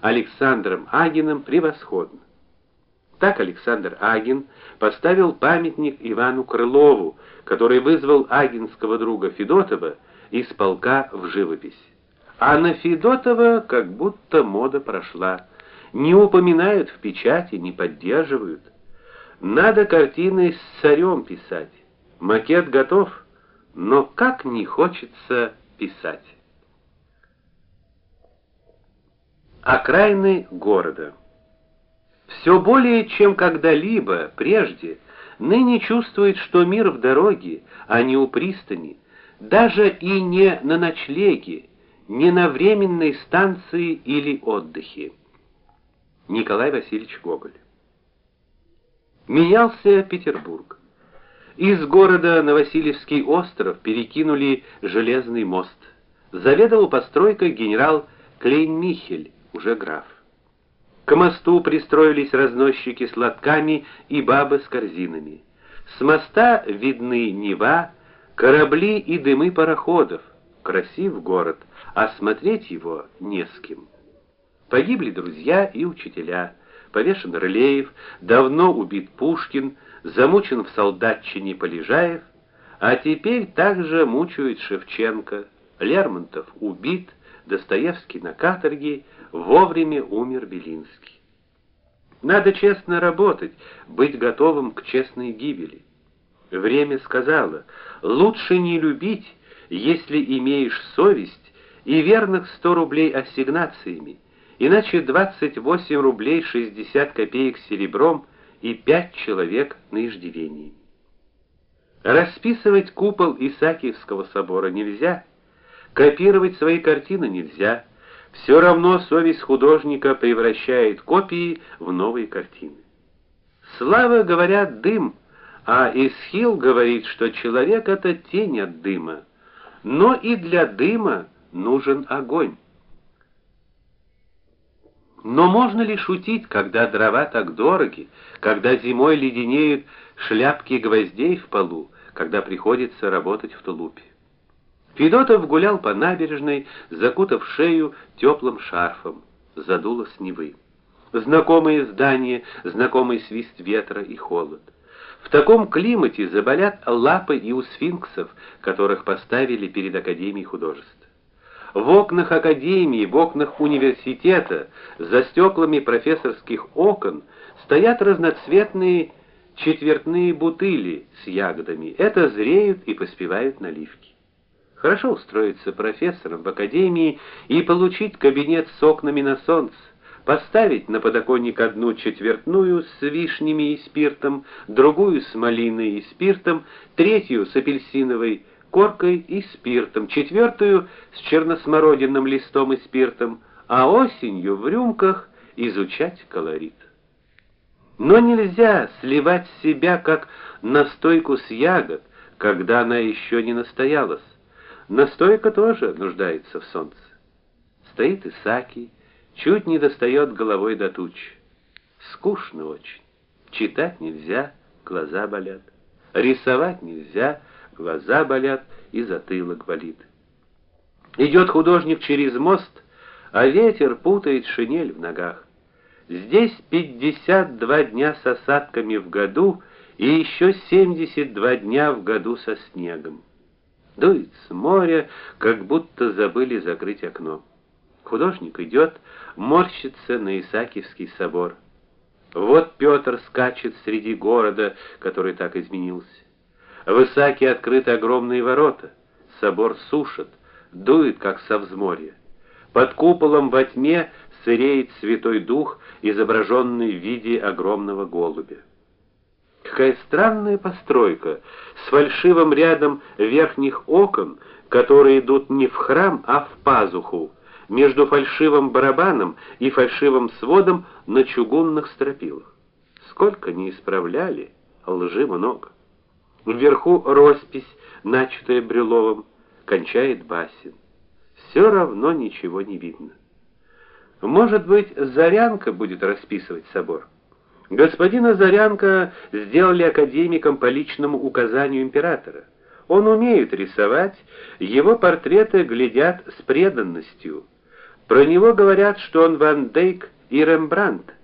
Александром Агиным превосходно. Так Александр Агин поставил памятник Ивану Крылову, который вызвал агинского друга Федотова из полка в живопись. А на Федотова как будто мода прошла. Не упоминают в печати, не поддерживают. Надо картины с царем писать. Макет готов, но как не хочется писать. Окраины города. Все более, чем когда-либо прежде, ныне чувствует, что мир в дороге, а не у пристани, даже и не на ночлеге, не на временной станции или отдыхе. Николай Васильевич Гоголь. Менялся Петербург. Из города на Васильевский остров перекинули железный мост. Заведовал постройкой генерал Клейн-Михель, уже граф. К мосту пристроились разносчики с лотками и бабы с корзинами. С моста видны Нева, корабли и дымы пароходов. Красив город, а смотреть его не с кем. Погибли друзья и учителя. Повешен Рылеев, давно убит Пушкин, замучен в солдатчине Полежаев, а теперь также мучают Шевченко. Лермонтов убит, Достоевский на каторге, вовремя умер Белинский. Надо честно работать, быть готовым к честной гибели. Время сказало: лучше не любить, если имеешь совесть и верных 100 рублей ассигнациями, иначе 28 рублей 60 копеек серебром и 5 человек на иждивении. Расписывать купол Исаакиевского собора нельзя, копировать свои картины нельзя. Все равно совесть художника превращает копии в новые картины. Слава, говорят, дым, а Исхил говорит, что человек это тень от дыма. Но и для дыма нужен огонь. Но можно ли шутить, когда дрова так дороги, когда зимой леденеют шляпки гвоздей в полу, когда приходится работать в тулупе? Федотов гулял по набережной, закутав шею теплым шарфом. Задуло с Невы. Знакомые здания, знакомый свист ветра и холод. В таком климате заболят лапы и у сфинксов, которых поставили перед академией художеств. В окнах академии, в окнах университета, за стеклами профессорских окон стоят разноцветные четвертные бутыли с ягодами. Это зреют и поспевают наливки. Хорошо устроиться профессором в академии и получить кабинет с окнами на солнце, поставить на подоконник одну четвертную с вишнями и спиртом, другую с малиной и спиртом, третью с апельсиновой коркой и спиртом, четвертую с черносмородинным листом и спиртом, а осенью в рюмках изучать колорит. Но нельзя сливать себя как настойку с ягод, когда она еще не настоялась. Настойка тоже нуждается в солнце. Стоит Исаки, чуть не достает головой до туч. Скучно очень. Читать нельзя, глаза болят. Рисовать нельзя, глаза болят и затылок болит. Идет художник через мост, а ветер путает шинель в ногах. Здесь 52 дня с осадками в году и еще 72 дня в году со снегом. Дует с моря, как будто забыли закрыть окно. Художник идет, морщится на Исаакиевский собор. Вот Петр скачет среди города, который так изменился. В Исааке открыты огромные ворота. Собор сушит, дует как со взморья. Под куполом во тьме сыреет Святой Дух, изображенный в виде огромного голубя. Какая странная постройка с фальшивым рядом верхних окон, которые идут не в храм, а в пазуху, между фальшивым барабаном и фальшивым сводом на чугунных стропилах. Сколько не исправляли, лжи много. Вверху роспись, начатая Брюловым, кончает Басин. Все равно ничего не видно. Может быть, Зарянка будет расписывать собор. Господина Зарянка сделали академиком по личному указанию императора. Он умеет рисовать, его портреты глядят с преданностью. Про него говорят, что он Ван Дейк и Рембрандт.